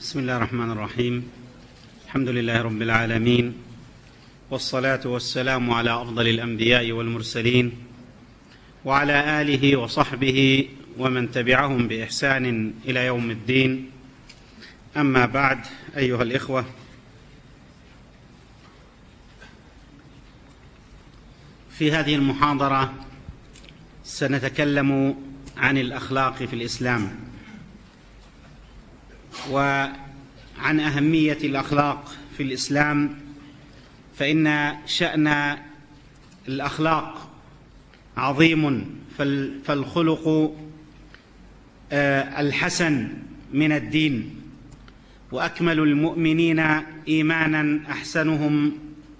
بسم الله الرحمن الرحيم الحمد لله رب العالمين والصلاه والسلام على افضل الانبياء والمرسلين وعلى اله وصحبه ومن تبعهم باحسان إلى يوم الدين اما بعد ايها الاخوه في هذه المحاضره سنتكلم عن الاخلاق في الاسلام وعن أهمية الأخلاق في الإسلام فإن شأن الأخلاق عظيم فالخلق الحسن من الدين وأكمل المؤمنين إيمانا أحسنهم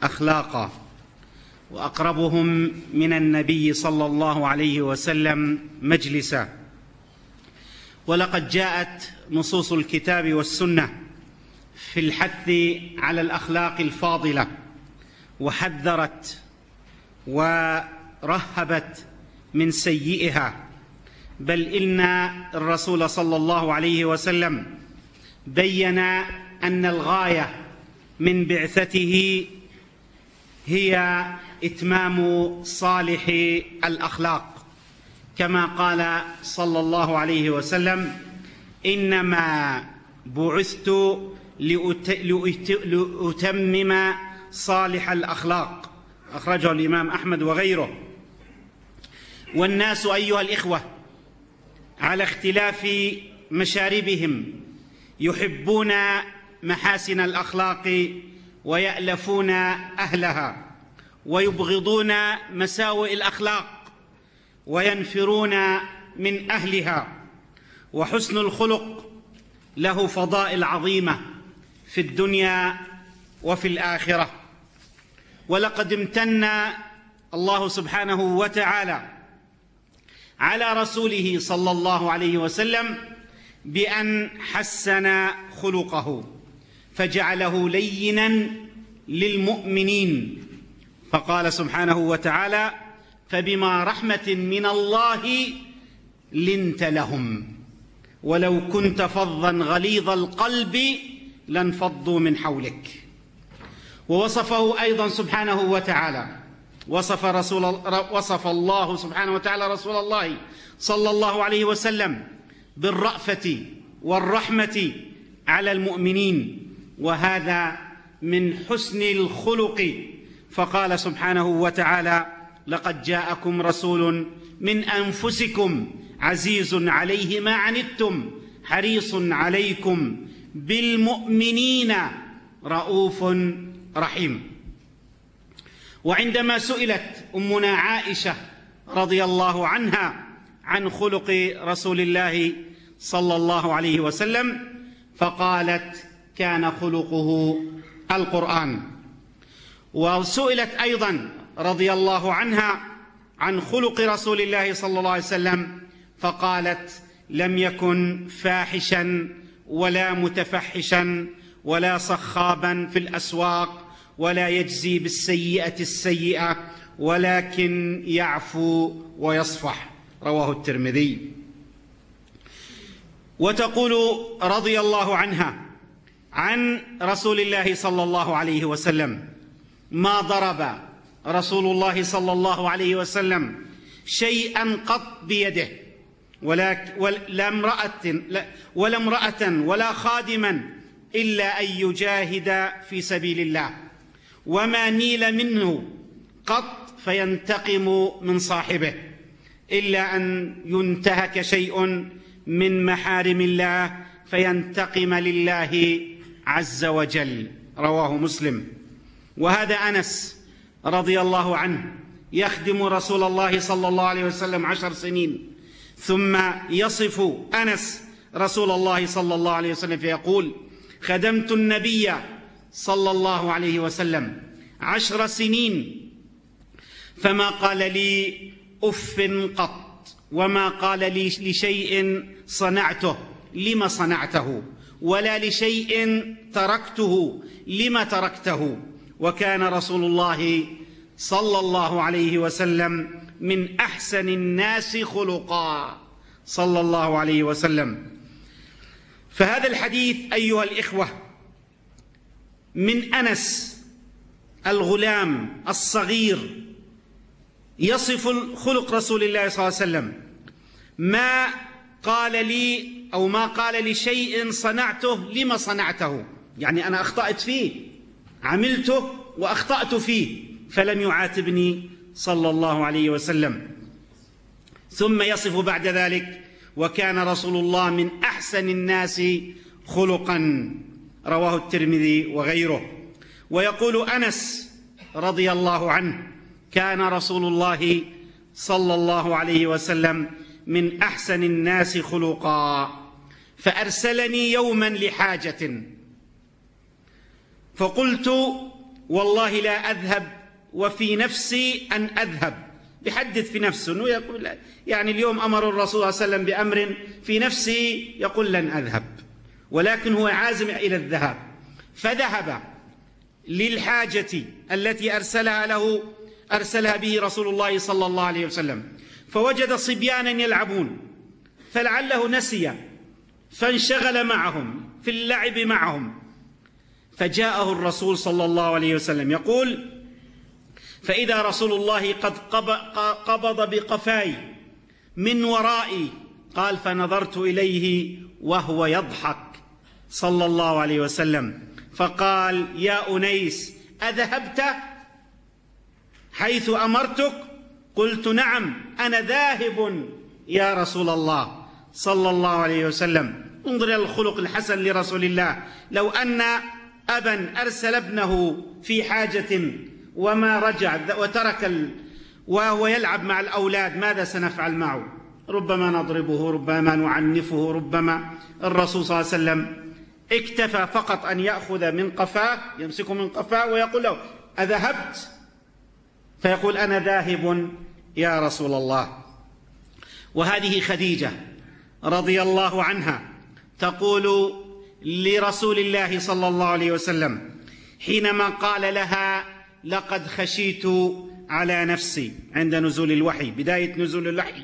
أخلاقا وأقربهم من النبي صلى الله عليه وسلم مجلسا. ولقد جاءت نصوص الكتاب والسنة في الحث على الأخلاق الفاضلة وحذرت ورهبت من سيئها. بل إن الرسول صلى الله عليه وسلم بين أن الغاية من بعثته هي إتمام صالح الأخلاق. كما قال صلى الله عليه وسلم إنما بعثت لأتمم صالح الأخلاق. أخرجه الإمام أحمد وغيره. والناس أيها الإخوة على اختلاف مشاربهم يحبون محاسن الأخلاق ويألفون أهلها ويبغضون مساوئ الأخلاق. وينفرون من أهلها وحسن الخلق له فضائل عظيمة في الدنيا وفي الآخرة. ولقد امتن الله سبحانه وتعالى على رسوله صلى الله عليه وسلم بأن حسن خلقه فجعله لينا للمؤمنين. فقال سبحانه وتعالى فبما رحمة من الله لنت لهم. ولو كنت فظا غليظ القلب لانفضوا من حولك. ووصفه أيضا سبحانه وتعالى. وصف رسول وصف الله سبحانه وتعالى رسول الله صلى الله عليه وسلم بالرأفة والرحمة على المؤمنين. وهذا من حسن الخلق. فقال سبحانه وتعالى لقد جاءكم رسول من أنفسكم عزيز عليه ما عنتم حريص عليكم بالمؤمنين رؤوف رحيم. وعندما سئلت أمنا عائشة رضي الله عنها عن خلق رسول الله صلى الله عليه وسلم فقالت كان خلقه القرآن. وسئلت أيضا رضي الله عنها عن خلق رسول الله صلى الله عليه وسلم فقالت لم يكن فاحشا ولا متفحشا ولا صخابا في الأسواق ولا يجزي بالسيئة السيئة ولكن يعفو ويصفح. رواه الترمذي. وتقول رضي الله عنها عن رسول الله صلى الله عليه وسلم ما ضرب رسول الله صلى الله عليه وسلم شيئا قط بيده ولا ولا امرأة ولا امرأة ولا خادما إلا أن يجاهد في سبيل الله وما نيل منه قط فينتقم من صاحبه إلا أن ينتهك شيء من محارم الله فينتقم لله عز وجل رواه مسلم وهذا أنس رضي الله عنه يخدم رسول الله صلى الله عليه وسلم عشر سنين. ثم يصف أنس رسول الله صلى الله عليه وسلم فيقول خدمت النبي صلى الله عليه وسلم عشر سنين. فما قال لي أف قط وما قال لي لشيء صنعته لم صنعته؟ ولا لشيء تركته لم تركته؟ وكان رسول الله صلى الله عليه وسلم من أحسن الناس خلقا. صلى الله عليه وسلم. فهذا الحديث أيها الإخوة من أنس الغلام الصغير يصف خلق رسول الله صلى الله عليه وسلم. ما قال لي أو ما قال لي شيء صنعته لما صنعته؟ يعني أنا أخطأت فيه. عملته وأخطأت فيه فلم يعاتبني صلى الله عليه وسلم. ثم يصف بعد ذلك وكان رسول الله من أحسن الناس خلقا رواه الترمذي وغيره. ويقول أنس رضي الله عنه كان رسول الله صلى الله عليه وسلم من أحسن الناس خلقا فأرسلني يوما لحاجة. فقلت والله لا أذهب وفي نفسي أن أذهب. يحدث في نفسه إنه يقول يعني اليوم أمر الرسول صلى الله عليه وسلم بأمر في نفسه يقول لن أذهب ولكن هو عازم إلى الذهاب. فذهب للحاجة التي أرسلها له أرسلها به رسول الله صلى الله عليه وسلم. فوجد صبيانا يلعبون فلعله نسي فانشغل معهم في اللعب معهم. فجاءه الرسول صلى الله عليه وسلم يقول فإذا رسول الله قد قبض بقفاي من ورائي قال فنظرت إليه وهو يضحك صلى الله عليه وسلم. فقال يا أنيس أذهبت حيث أمرتك؟ قلت نعم أنا ذاهب يا رسول الله صلى الله عليه وسلم. انظر إلى الخلق الحسن لرسول الله. لو أن أبا أرسل ابنه في حاجة وما رجع وترك ال... وهو يلعب مع الأولاد ماذا سنفعل معه؟ ربما نضربه ربما نعنفه ربما الرسول صلى الله عليه وسلم اكتفى فقط أن يأخذ من قفاه يمسكه من قفاه ويقول له أذهبت؟ فيقول أنا ذاهب يا رسول الله. وهذه خديجة رضي الله عنها تقول لرسول الله صلى الله عليه وسلم. حينما قال لها لقد خشيت على نفسي عند نزول الوحي بداية نزول الوحي.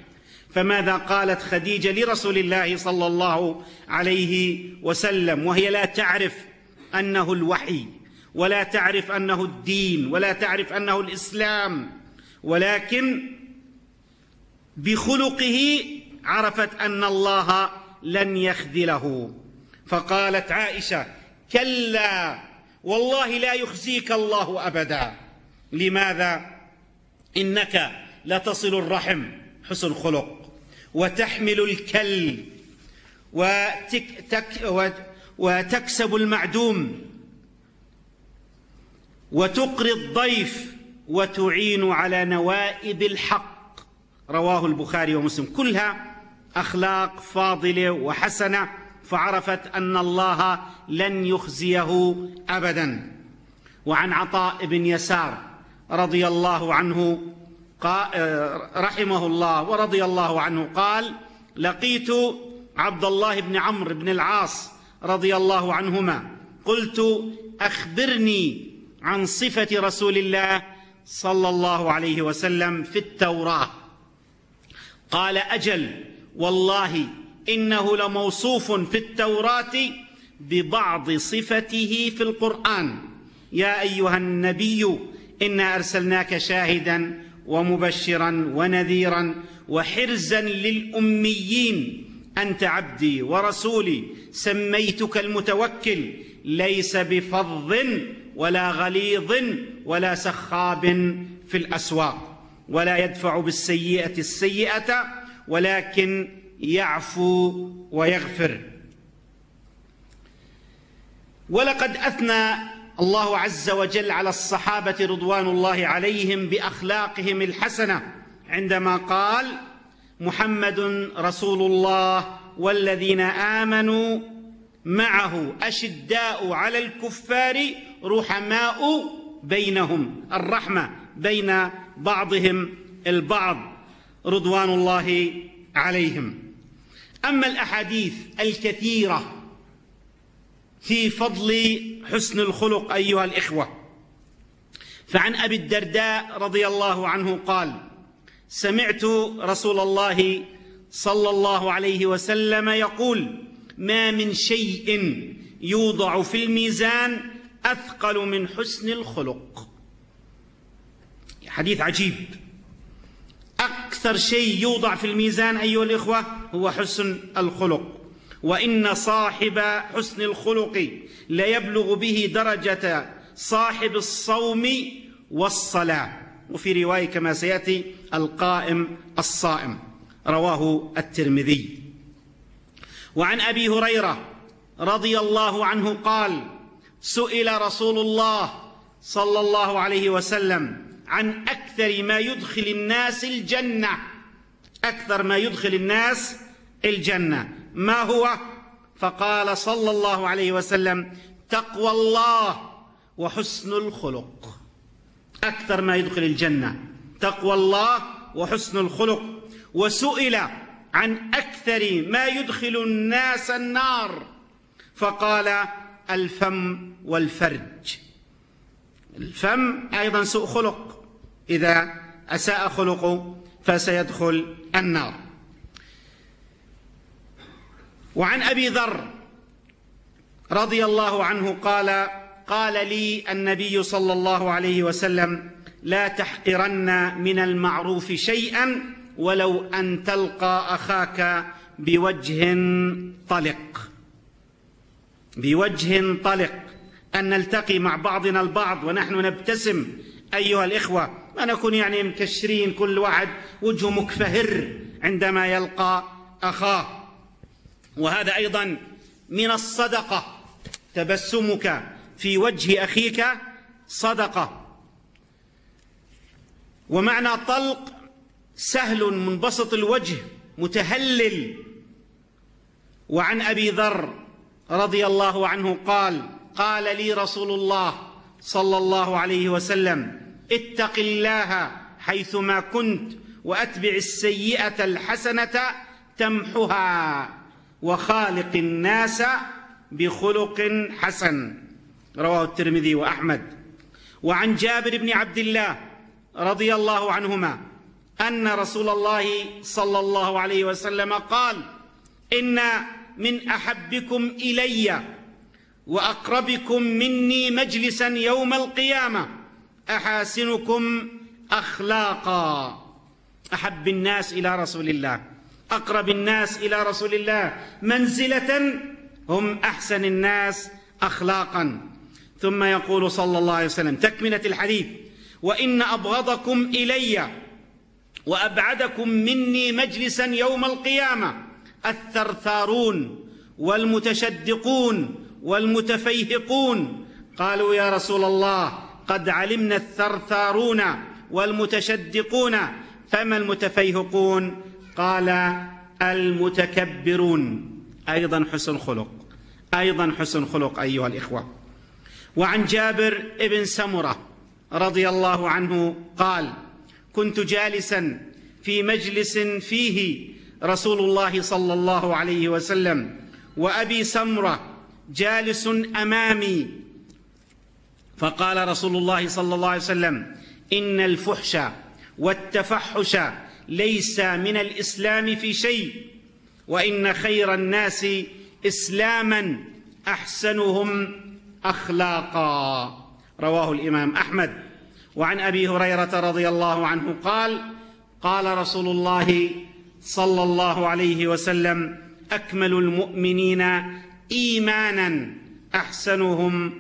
فماذا قالت خديجة لرسول الله صلى الله عليه وسلم؟ وهي لا تعرف أنه الوحي ولا تعرف أنه الدين ولا تعرف أنه الإسلام. ولكن بخلقه عرفت أن الله لن يخذله. فقالت عائشة كلا والله لا يخزيك الله أبدا. لماذا؟ إنك لتصل الرحم حسن خلق وتحمل الكل وتك تك وتكسب المعدوم وتقري الضيف وتعين على نوائب الحق. رواه البخاري ومسلم. كلها أخلاق فاضلة وحسنة. فعرفت أن الله لن يخزيه ابدا. وعن عطاء بن يسار رضي الله عنه رحمه الله ورضي الله عنه قال لقيت عبد الله بن عمرو بن العاص رضي الله عنهما. قلت أخبرني عن صفة رسول الله صلى الله عليه وسلم في التوراة. قال أجل والله إنه لموصوف في التوراة ببعض صفته في القرآن. يا أيها النبي إنا أرسلناك شاهدا ومبشرا ونذيرا وحرزا للأميين. أنت عبدي ورسولي سميتك المتوكل. ليس بفظ ولا غليظ ولا سخاب في الأسواق ولا يدفع بالسيئة السيئة ولكن يعفو ويغفر. ولقد أثنى الله عز وجل على الصحابة رضوان الله عليهم بأخلاقهم الحسنة عندما قال محمد رسول الله والذين آمنوا معه أشداء على الكفار رحماء بينهم. الرحمة بين بعضهم البعض رضوان الله عليهم. أما الأحاديث الكثيرة في فضل حسن الخلق أيها الإخوة فعن أبي الدرداء رضي الله عنه قال سمعت رسول الله صلى الله عليه وسلم يقول ما من شيء يوضع في الميزان أثقل من حسن الخلق. حديث عجيب. أكثر شيء يوضع في الميزان أيها الإخوة هو حسن الخلق. وإن صاحب حسن الخلق ليبلغ به درجة صاحب الصوم والصلاة. وفي رواية كما سيأتي القائم الصائم. رواه الترمذي. وعن أبي هريرة رضي الله عنه قال سئل رسول الله صلى الله عليه وسلم عن أكثر ما يدخل الناس الجنة. أكثر ما يدخل الناس الجنة. ما هو؟ فقال صلى الله عليه وسلم تقوى الله وحسن الخلق. أكثر ما يدخل الجنة. تقوى الله وحسن الخلق. وسئل عن أكثر ما يدخل الناس النار. فقال الفم والفرج. الفم أيضا سوء خلق. إذا أساء خلقه فسيدخل النار. وعن أبي ذر رضي الله عنه قال قال لي النبي صلى الله عليه وسلم لا تحقرن من المعروف شيئا ولو أن تلقى أخاك بوجه طلق. بوجه طلق. أن نلتقي مع بعضنا البعض ونحن نبتسم. أيها الإخوة ما نكون يعني مكشرين كل واحد وجهه مكفهر عندما يلقى أخاه. وهذا أيضا من الصدقة. تبسمك في وجه أخيك صدقة. ومعنى طلق سهل منبسط الوجه متهلل. وعن أبي ذر رضي الله عنه قال قال لي رسول الله صلى الله عليه وسلم اتق الله حيثما كنت وأتبع السيئة الحسنة تمحها وخالق الناس بخلق حسن. رواه الترمذي وأحمد. وعن جابر بن عبد الله رضي الله عنهما أن رسول الله صلى الله عليه وسلم قال إن من أحبكم إلي وأقربكم مني مجلسا يوم القيامة أحاسنكم أخلاقا. أحب الناس إلى رسول الله. أقرب الناس إلى رسول الله. منزلة هم أحسن الناس أخلاقا. ثم يقول صلى الله عليه وسلم تكملة الحديث. وإن أبغضكم إلي وأبعدكم مني مجلسا يوم القيامة. الثرثارون والمتشدقون والمتفيهقون. قالوا يا رسول الله قد علمنا الثرثارون والمتشدقون فما المتفيهقون؟ قال المتكبرون. أيضا حسن خلق. أيضا حسن خلق أيها الإخوة. وعن جابر بن سمرة رضي الله عنه قال كنت جالسا في مجلس فيه رسول الله صلى الله عليه وسلم وأبي سمرة جالس أمامي فقال رسول الله صلى الله عليه وسلم إن الفحش والتفحش ليس من الإسلام في شيء وإن خير الناس إسلاما أحسنهم أخلاقا. رواه الإمام أحمد. وعن أبي هريرة رضي الله عنه قال قال رسول الله صلى الله عليه وسلم أكمل المؤمنين إيمانا أحسنهم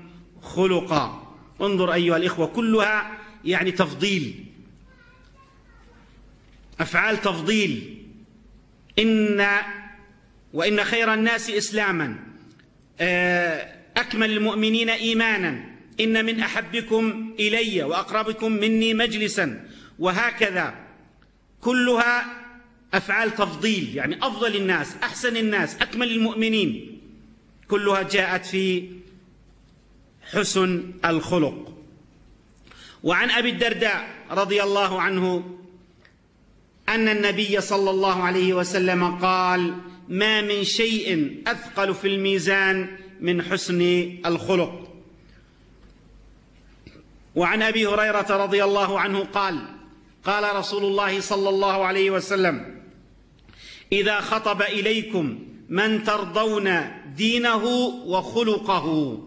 خلقا. انظر أيها الإخوة كلها يعني تفضيل. أفعال تفضيل. إن وإن خير الناس إسلاما. آه، أكمل المؤمنين إيمانا. إن من أحبكم إلي وأقربكم مني مجلسا. وهكذا. كلها أفعال تفضيل يعني أفضل الناس أحسن الناس أكمل المؤمنين. كلها جاءت في حسن الخلق. وعن أبي الدرداء رضي الله عنه أن النبي صلى الله عليه وسلم قال ما من شيء أثقل في الميزان من حسن الخلق. وعن أبي هريرة رضي الله عنه قال قال رسول الله صلى الله عليه وسلم إذا خطب إليكم من ترضون دينه وخلقه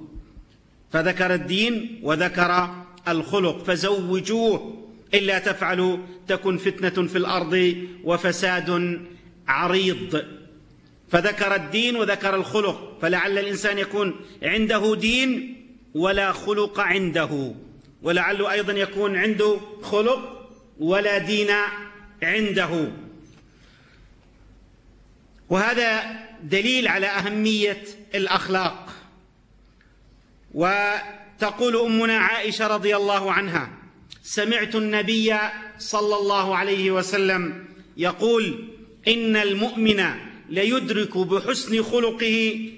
فذكر الدين وذكر الخلق فزوجوه إلا تفعلوا تكن فتنة في الأرض وفساد عريض. فذكر الدين وذكر الخلق فلعل الإنسان يكون عنده دين ولا خلق عنده ولعله أيضا يكون عنده خلق ولا دين عنده. وهذا دليل على أهمية الأخلاق. وتقول أمنا عائشة رضي الله عنها سمعت النبي صلى الله عليه وسلم يقول إن المؤمن ليدرك بحسن خلقه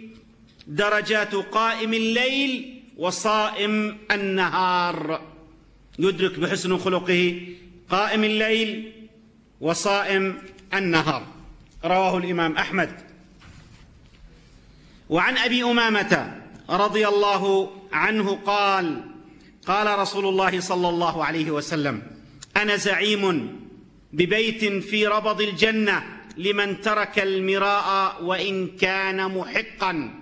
درجات قائم الليل وصائم النهار. يدرك بحسن خلقه قائم الليل وصائم النهار. رواه الإمام أحمد. وعن أبي أمامة رضي الله عنه قال قال رسول الله صلى الله عليه وسلم أنا زعيم ببيت في ربض الجنة لمن ترك المراء وإن كان محقا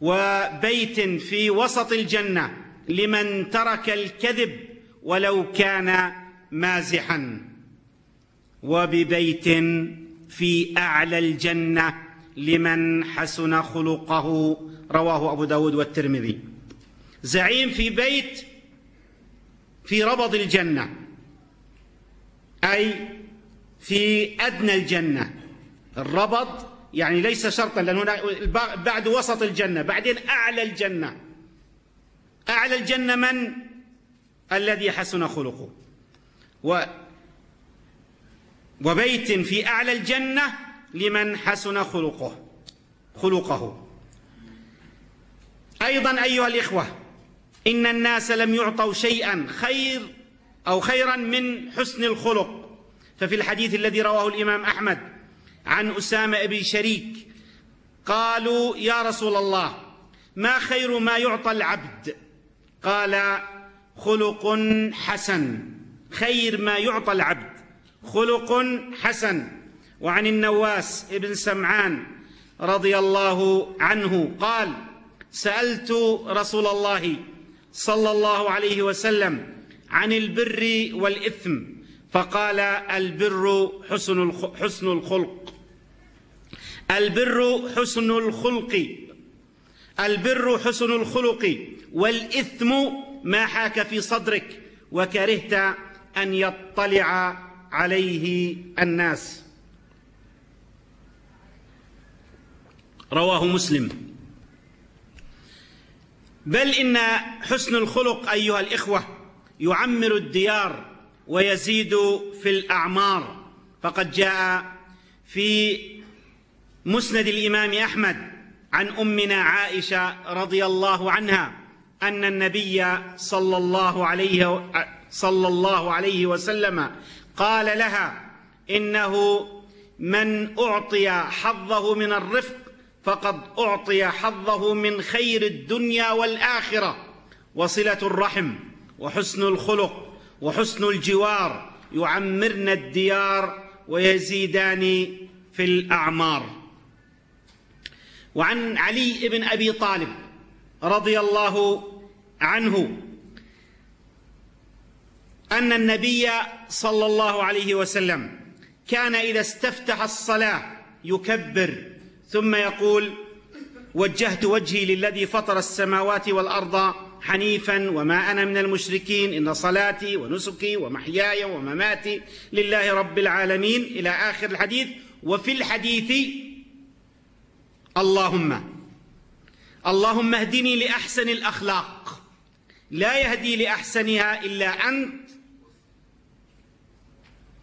وبيت في وسط الجنة لمن ترك الكذب ولو كان مازحا وببيت في أعلى الجنة لمن حسن خلقه رواه أبو داود والترمذي. زعيم في بيت في ربض الجنة أي في أدنى الجنة. الربض يعني ليس شرطا لأن هنا بعد وسط الجنة بعدين أعلى الجنة. أعلى الجنة من؟ الذي حسن خلقه. و وبيت في أعلى الجنة لمن حسن خلقه خلقه. أيضا أيها الإخوة إن الناس لم يعطوا شيئا خير أو خيرا من حسن الخلق. ففي الحديث الذي رواه الإمام أحمد عن أسامة بن شريك قالوا يا رسول الله ما خير ما يعطى العبد؟ قال خلق حسن خير ما يعطى العبد. خلق حسن. وعن النواس بن سمعان رضي الله عنه قال سألت رسول الله صلى الله عليه وسلم عن البر والإثم فقال البر حسن حسن الخلق. البر حسن الخلق. البر حسن الخلق والإثم ما حاك في صدرك وكرهت أن يطلع عليه الناس. رواه مسلم. بل إن حسن الخلق أيها الإخوة يعمر الديار ويزيد في الأعمار. فقد جاء في مسند الإمام أحمد عن أمنا عائشة رضي الله عنها أن النبي صلى الله عليه صلى الله عليه وسلم قال لها إنه من أعطي حظه من الرفق فقد أعطي حظه من خير الدنيا والآخرة. وصلة الرحم وحسن الخلق وحسن الجوار يعمرن الديار ويزيدان في الأعمار. وعن علي بن أبي طالب رضي الله عنه أن النبي صلى الله عليه وسلم كان إذا استفتح الصلاة يكبر. ثم يقول وجهت وجهي للذي فطر السماوات والأرض حنيفا وما أنا من المشركين إن صلاتي ونسكي ومحياي ومماتي لله رب العالمين. إلى آخر الحديث وفي الحديث اللهم اللهم اهدني لأحسن الأخلاق لا يهدي لأحسنها إلا أنت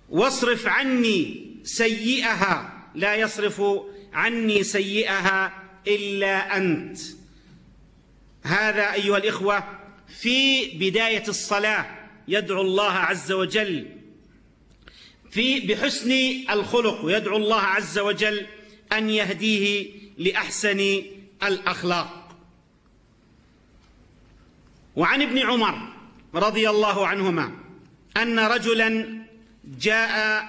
واصرف عني سيئها لا يصرف عني سيئها إلا أنت. هذا أيها الإخوة في بداية الصلاة يدعو الله عز وجل في بحسن الخلق ويدعو الله عز وجل أن يهديه لأحسن الأخلاق. وعن ابن عمر رضي الله عنهما أن رجلا جاء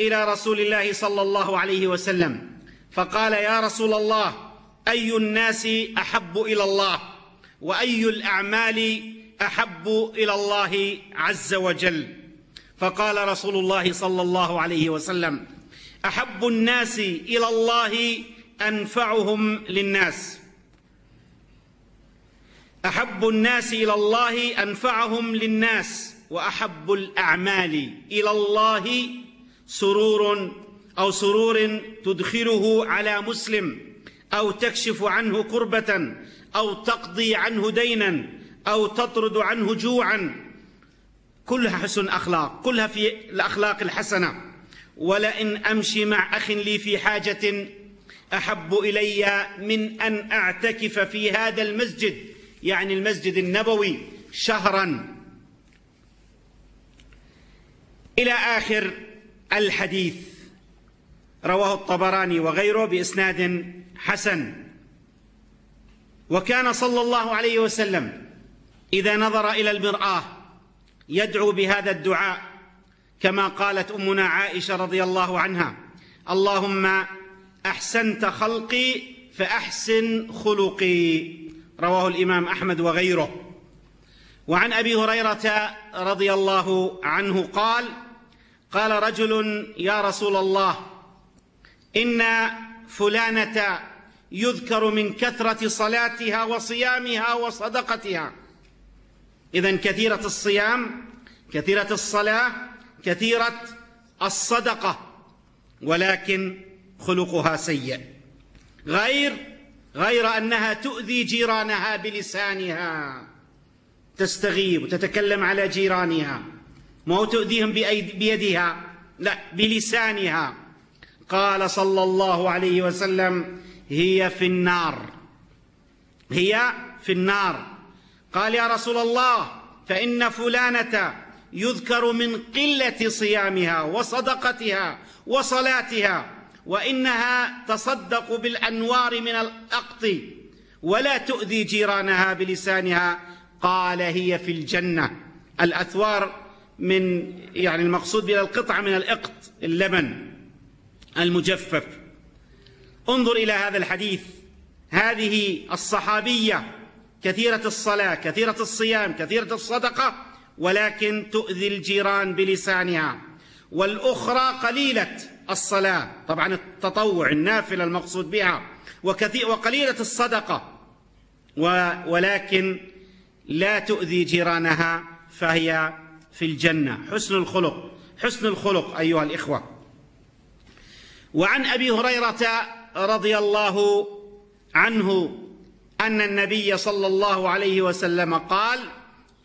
إلى رسول الله صلى الله عليه وسلم فقال يا رسول الله أي الناس أحب إلى الله؟ وأي الأعمال أحب إلى الله عز وجل؟ فقال رسول الله صلى الله عليه وسلم أحب الناس إلى الله أنفعهم للناس. أحب الناس إلى الله أنفعهم للناس وأحب الأعمال إلى الله سرور أو سرور تدخله على مسلم أو تكشف عنه كربة أو تقضي عنه دينا أو تطرد عنه جوعا. كلها حسن أخلاق كلها في الأخلاق الحسنة. ولئن أمشي مع أخ لي في حاجة أحب إلي من أن أعتكف في هذا المسجد يعني المسجد النبوي شهرا. إلى آخر الحديث. رواه الطبراني وغيره بإسناد حسن. وكان صلى الله عليه وسلم إذا نظر إلى المرآة يدعو بهذا الدعاء كما قالت أمنا عائشة رضي الله عنها اللهم أحسنت خلقي فأحسن خلقي رواه الإمام أحمد وغيره. وعن أبي هريرة رضي الله عنه قال قال رجل يا رسول الله إن فلانة يذكر من كثرة صلاتها وصيامها وصدقتها. اذا كثيرة الصيام كثيرة الصلاة كثيرة الصدقة ولكن خلقها سيء. غير غير أنها تؤذي جيرانها بلسانها. تستغيب وتتكلم على جيرانها. ما هو تؤذيهم بيدها؟ لا بلسانها. قال صلى الله عليه وسلم هي في النار. هي في النار. قال يا رسول الله فإن فلانة يذكر من قلة صيامها وصدقتها وصلاتها وإنها تصدق بالأنوار من الأقط ولا تؤذي جيرانها بلسانها. قال هي في الجنة. الأثوار من يعني المقصود بها القطعة من الإقط اللبن. المجفف. انظر إلى هذا الحديث. هذه الصحابية كثيرة الصلاة كثيرة الصيام كثيرة الصدقة ولكن تؤذي الجيران بلسانها. والأخرى قليلة الصلاة طبعا التطوع النافلة المقصود بها وكثير وقليلة الصدقة. ولكن لا تؤذي جيرانها فهي في الجنة. حسن الخلق حسن الخلق أيها الإخوة. وعن أبي هريرة رضي الله عنه أن النبي صلى الله عليه وسلم قال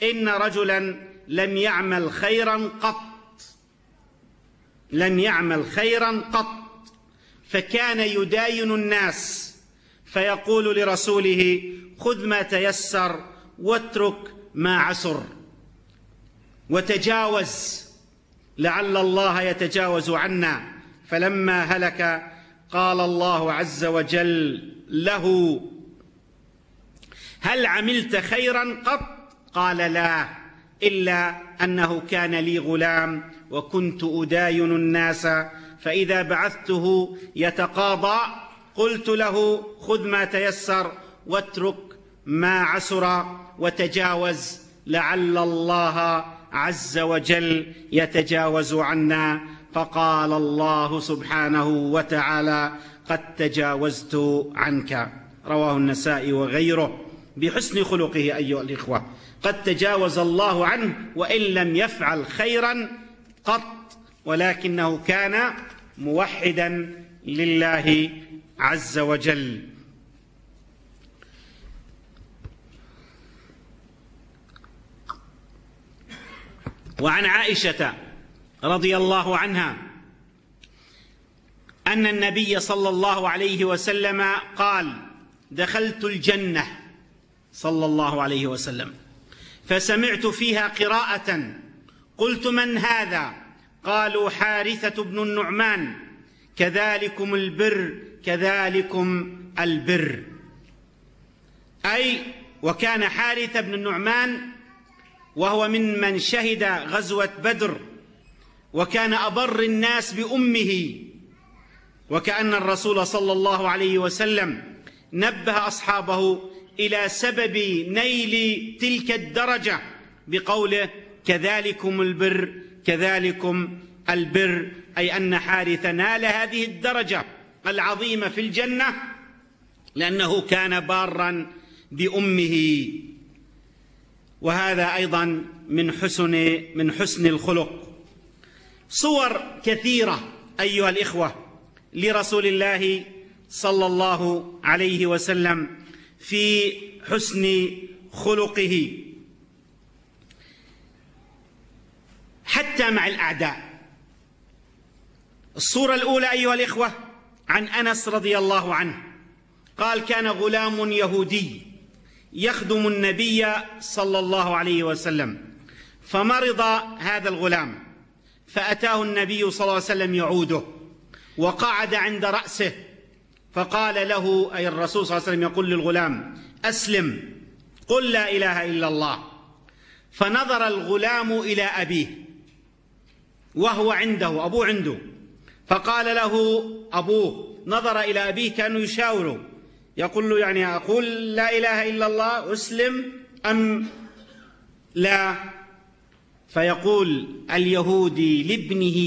إن رجلا لم يعمل خيرا قط. لم يعمل خيرا قط. فكان يداين الناس فيقول لرسوله خذ ما تيسر واترك ما عسر. وتجاوز لعل الله يتجاوز عنا. فلما هلك قال الله عز وجل له هل عملت خيرا قط؟ قال لا إلا أنه كان لي غلام وكنت أداين الناس فإذا بعثته يتقاضى. قلت له خذ ما تيسر واترك ما عسر وتجاوز لعل الله عز وجل يتجاوز عنا. فقال الله سبحانه وتعالى قد تجاوزت عنك. رواه النسائي وغيره بحسن خلقه أيها الإخوة. قد تجاوز الله عنه وإن لم يفعل خيرا قط ولكنه كان موحدا لله عز وجل. وعن عائشة رضي الله عنها أن النبي صلى الله عليه وسلم قال دخلت الجنة. صلى الله عليه وسلم. فسمعت فيها قراءة قلت من هذا؟ قالوا حارثة بن النعمان. كذلكم البر كذلكم البر. أي وكان حارثة بن النعمان وهو من من شهد غزوة بدر وكان أبر الناس بأمه وكأن الرسول صلى الله عليه وسلم نبه أصحابه إلى سبب نيل تلك الدرجة بقوله كذلكم البر كذلكم البر. أي أن حارث نال هذه الدرجة العظيمة في الجنة لأنه كان بارا بأمه. وهذا أيضا من حسن من حسن الخلق. صور كثيرة أيها الإخوة لرسول الله صلى الله عليه وسلم في حسن خلقه. حتى مع الأعداء. الصورة الأولى أيها الإخوة عن أنس رضي الله عنه. قال كان غلام يهودي يخدم النبي صلى الله عليه وسلم فمرض هذا الغلام. فأتاه النبي صلى الله عليه وسلم يعوده وقعد عند رأسه فقال له أي الرسول صلى الله عليه وسلم يقول للغلام أسلم قل لا إله إلا الله. فنظر الغلام إلى أبيه وهو عنده أبوه عنده. فقال له أبوه نظر إلى أبيه كأنه يشاوره. يقول له يعني أقول لا إله إلا الله أسلم أم لا؟ فيقول اليهودي لابنه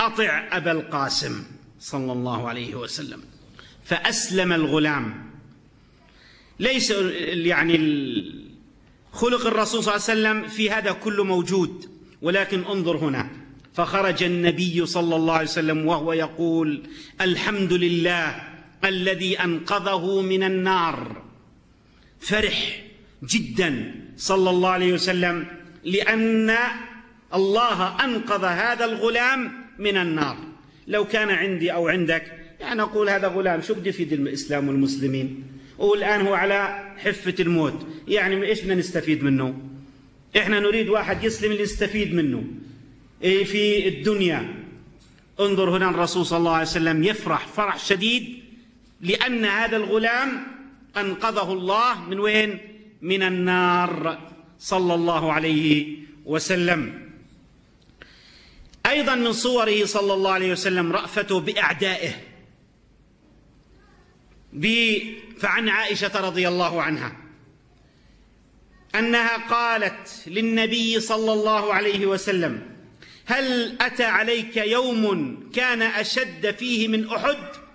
أطع أبا القاسم صلى الله عليه وسلم. فأسلم الغلام. ليس يعني خلق الرسول صلى الله عليه وسلم في هذا كله موجود ولكن انظر هنا. فخرج النبي صلى الله عليه وسلم وهو يقول الحمد لله الذي أنقذه من النار. فرح جدا صلى الله عليه وسلم لأن الله أنقذ هذا الغلام من النار. لو كان عندي أو عندك يعني أقول هذا غلام شو بده يفيد الإسلام والمسلمين؟ والان هو على حفة الموت. يعني إيش بدنا نستفيد منه؟ إحنا نريد واحد يسلم اللي نستفيد منه. إيه في الدنيا. انظر هنا الرسول صلى الله عليه وسلم يفرح فرح شديد لأن هذا الغلام أنقذه الله من وين؟ من النار. صلى الله عليه وسلم. أيضا من صوره صلى الله عليه وسلم رأفته بأعدائه. فعن عائشة رضي الله عنها. أنها قالت للنبي صلى الله عليه وسلم هل أتى عليك يوم كان أشد فيه من أحد؟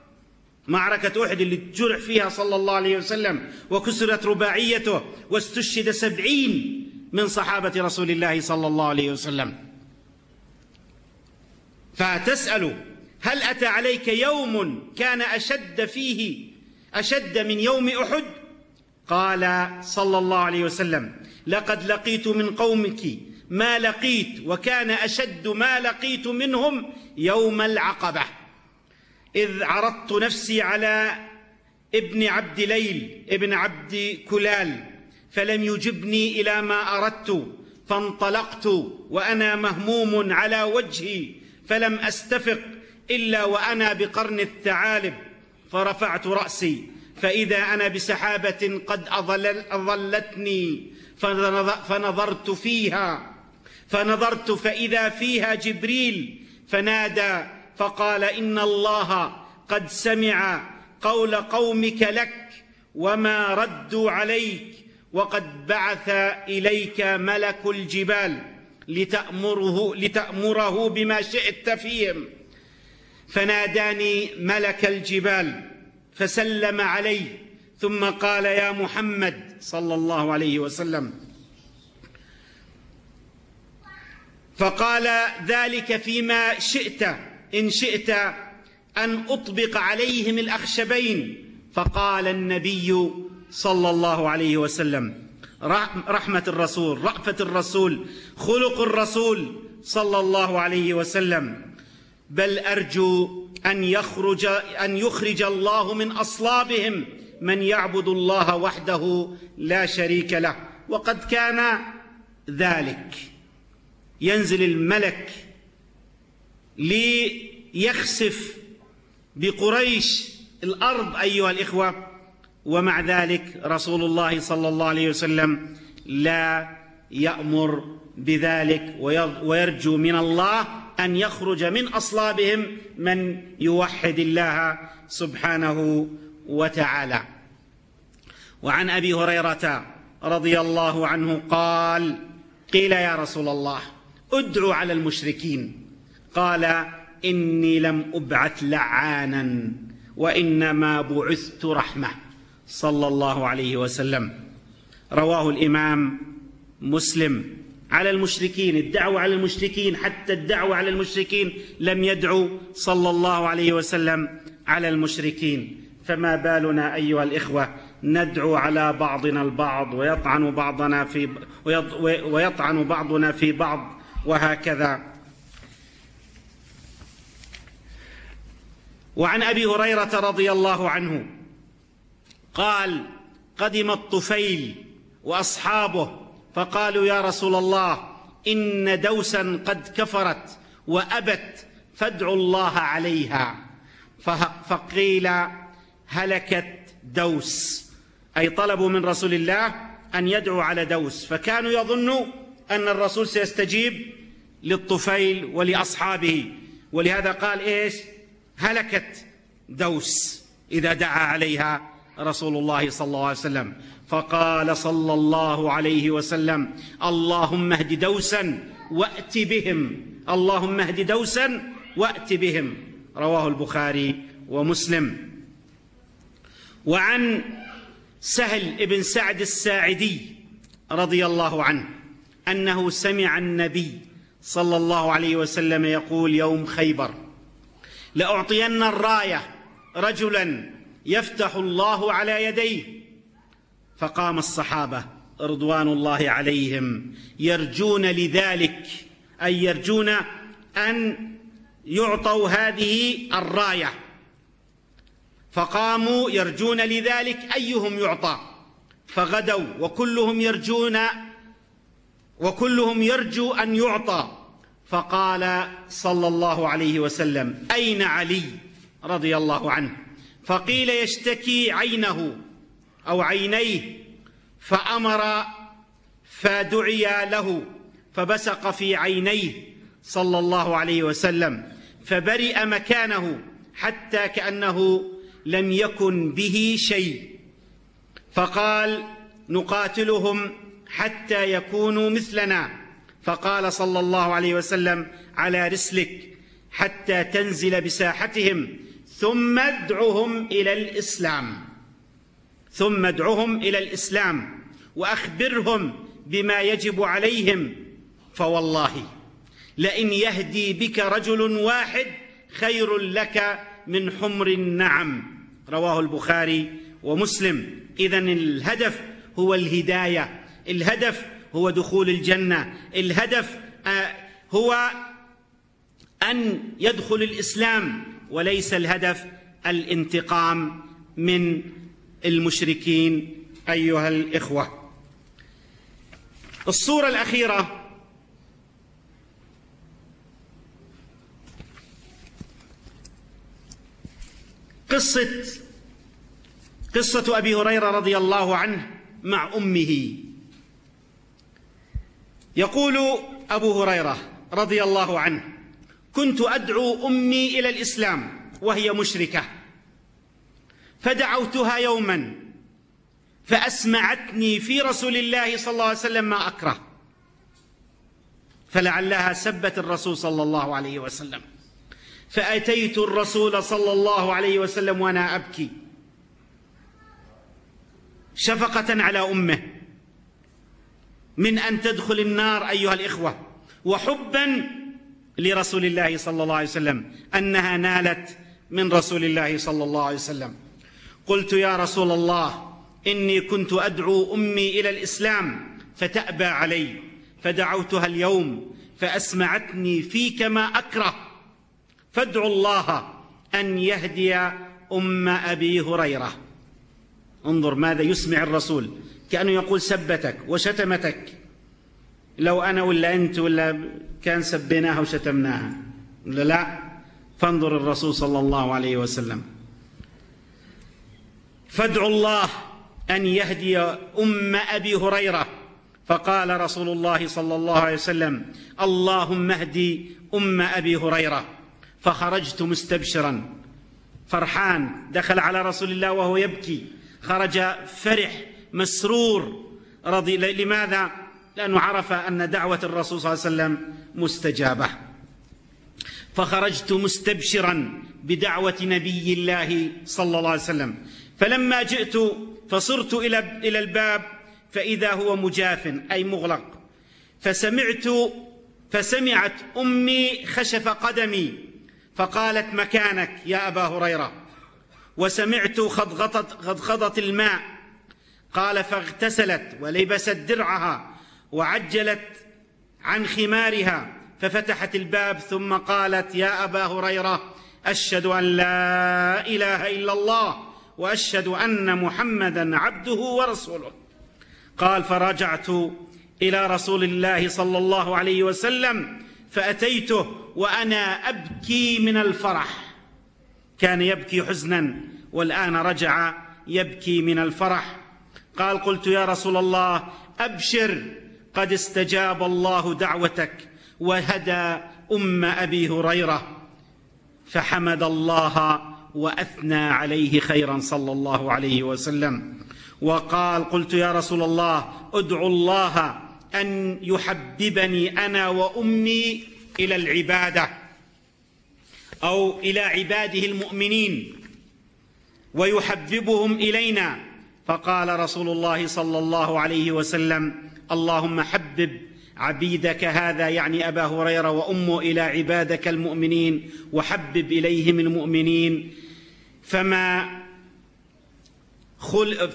معركة أحد اللي جرح فيها صلى الله عليه وسلم وكسرت رباعيته واستشهد سبعين من صحابة رسول الله صلى الله عليه وسلم. فتسأل هل أتى عليك يوم كان أشد فيه أشد من يوم أحد؟ قال صلى الله عليه وسلم لقد لقيت من قومك ما لقيت وكان أشد ما لقيت منهم يوم العقبة. إذ عرضت نفسي على ابن عبد ليل ابن عبد كلال فلم يجبني إلى ما أردت فانطلقت وأنا مهموم على وجهي فلم أستفق إلا وأنا بقرن الثعالب فرفعت رأسي فإذا أنا بسحابة قد أظلتني فنظرت فيها فنظرت فإذا فيها جبريل فنادى فقال إن الله قد سمع قول قومك لك وما ردوا عليك وقد بعث إليك ملك الجبال لتأمره, لتأمره بما شئت فيهم. فناداني ملك الجبال فسلم عليه ثم قال يا محمد صلى الله عليه وسلم. فقال ذلك فيما شئت. إن شئت أن أطبق عليهم الأخشبين. فقال النبي صلى الله عليه وسلم رحمة الرسول رأفة الرسول خلق الرسول صلى الله عليه وسلم. بل أرجو أن يخرج أن يخرج الله من أصلابهم من يعبد الله وحده لا شريك له. وقد كان ذلك. ينزل الملك ليخسف بقريش الأرض أيها الإخوة ومع ذلك رسول الله صلى الله عليه وسلم لا يأمر بذلك ويرجو من الله أن يخرج من أصلابهم من يوحد الله سبحانه وتعالى. وعن أبي هريرة رضي الله عنه قال قيل يا رسول الله ادعو على المشركين. قال إني لم أبعث لعانا وإنما بعثت رحمة صلى الله عليه وسلم. رواه الإمام مسلم. على المشركين الدعوة على المشركين حتى الدعوة على المشركين لم يدعو صلى الله عليه وسلم على المشركين. فما بالنا أيها الإخوة ندعو على بعضنا البعض ويطعن بعضنا في ويطعن بعضنا في بعض وهكذا. وعن أبي هريرة رضي الله عنه قال قدم الطفيل وأصحابه فقالوا يا رسول الله إن دوسا قد كفرت وأبت فادعوا الله عليها. فقيل هلكت دوس. أي طلبوا من رسول الله أن يدعو على دوس. فكانوا يظنوا أن الرسول سيستجيب للطفيل ولأصحابه. ولهذا قال إيش؟ هلكت دوس إذا دعا عليها رسول الله صلى الله عليه وسلم. فقال صلى الله عليه وسلم اللهم اهد دوسا وأت بهم. اللهم اهد دوسا وأت بهم. رواه البخاري ومسلم. وعن سهل بن سعد الساعدي رضي الله عنه أنه سمع النبي صلى الله عليه وسلم يقول يوم خيبر. لأعطين الراية رجلا يفتح الله على يديه. فقام الصحابة رضوان الله عليهم يرجون لذلك أي يرجون أن يعطوا هذه الراية. فقاموا يرجون لذلك أيهم يعطى؟ فغدوا وكلهم يرجون وكلهم يرجو أن يعطى. فقال صلى الله عليه وسلم أين علي رضي الله عنه؟ فقيل يشتكي عينه أو عينيه. فأمر فدعي له فبسق في عينيه صلى الله عليه وسلم فبرئ مكانه حتى كأنه لم يكن به شيء. فقال نقاتلهم حتى يكونوا مثلنا. فقال صلى الله عليه وسلم على رسلك حتى تنزل بساحتهم ثم ادعهم إلى الإسلام. ثم ادعهم إلى الإسلام وأخبرهم بما يجب عليهم. فوالله لئن يهدي بك رجل واحد خير لك من حمر النعم. رواه البخاري ومسلم. اذا الهدف هو الهداية. الهدف هو دخول الجنة. الهدف آه، هو أن يدخل الإسلام وليس الهدف الانتقام من المشركين أيها الإخوة. الصورة الأخيرة. قصة قصة أبي هريرة رضي الله عنه مع أمه. يقول أبو هريرة رضي الله عنه كنت أدعو أمي إلى الإسلام وهي مشركة فدعوتها يوما فأسمعتني في رسول الله صلى الله عليه وسلم ما أكره فلعلها سبت الرسول صلى الله عليه وسلم فأتيت الرسول صلى الله عليه وسلم وأنا أبكي شفقة على أمه من أن تدخل النار أيها الإخوة وحبا لرسول الله صلى الله عليه وسلم أنها نالت من رسول الله صلى الله عليه وسلم. قلت يا رسول الله إني كنت أدعو أمي إلى الإسلام فتأبى علي فدعوتها اليوم فأسمعتني فيك ما أكره. فادعوا الله أن يهدي أم أبي هريرة. انظر ماذا يسمع الرسول. كأنه يقول سبتك وشتمتك. لو أنا ولا أنت ولا كان سبيناها وشتمناها. لا لا؟ فانظر الرسول صلى الله عليه وسلم. فادعوا الله أن يهدي أم أبي هريرة. فقال رسول الله صلى الله عليه وسلم اللهم اهدي أم أبي هريرة. فخرجت مستبشرا. فرحان دخل على رسول الله وهو يبكي. خرج فرح. مسرور رضي لماذا؟ لأنه عرف أن دعوة الرسول صلى الله عليه وسلم مستجابة. فخرجت مستبشرا بدعوة نبي الله صلى الله عليه وسلم. فلما جئت فصرت إلى إلى الباب فإذا هو مجاف أي مغلق. فسمعت فسمعت أمي خشف قدمي فقالت مكانك يا أبا هريرة. وسمعت خضغطت خضخضه الماء قال فاغتسلت ولبست درعها وعجلت عن خمارها ففتحت الباب ثم قالت يا أبا هريرة أشهد أن لا إله إلا الله وأشهد أن محمدا عبده ورسوله. قال فرجعت إلى رسول الله صلى الله عليه وسلم فأتيته وأنا أبكي من الفرح. كان يبكي حزنا والآن رجع يبكي من الفرح. قال قلت يا رسول الله أبشر قد استجاب الله دعوتك وهدى أم أبي هريرة فحمد الله وأثنى عليه خيرا صلى الله عليه وسلم. وقال قلت يا رسول الله أدعو الله أن يحببني أنا وأمي إلى العبادة أو إلى عباده المؤمنين ويحببهم إلينا فقال رسول الله صلى الله عليه وسلم اللهم حبب عبيدك هذا يعني أبا هريرة وأمه إلى عبادك المؤمنين وحبب إليهم المؤمنين. فما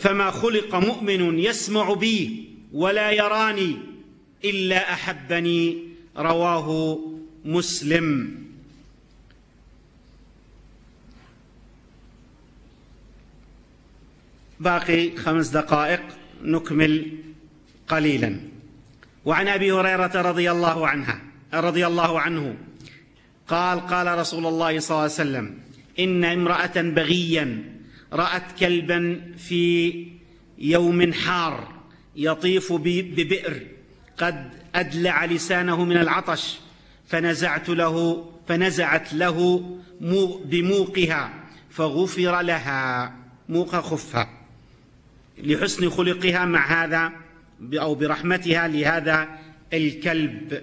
فما خلق مؤمن يسمع بي ولا يراني إلا أحبني رواه مسلم. باقي خمس دقائق نكمل قليلا. وعن أبي هريرة رضي الله عنها رضي الله عنه قال قال رسول الله صلى الله عليه وسلم إن امرأة بغيا رأت كلبا في يوم حار يطيف ببئر قد أدلع لسانه من العطش فنزعت له فنزعت له بموقها فغفر لها موق خفها. لحسن خلقها مع هذا أو برحمتها لهذا الكلب.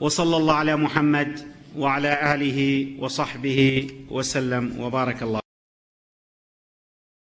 وصلى الله على محمد وعلى آله وصحبه وسلم. وبارك الله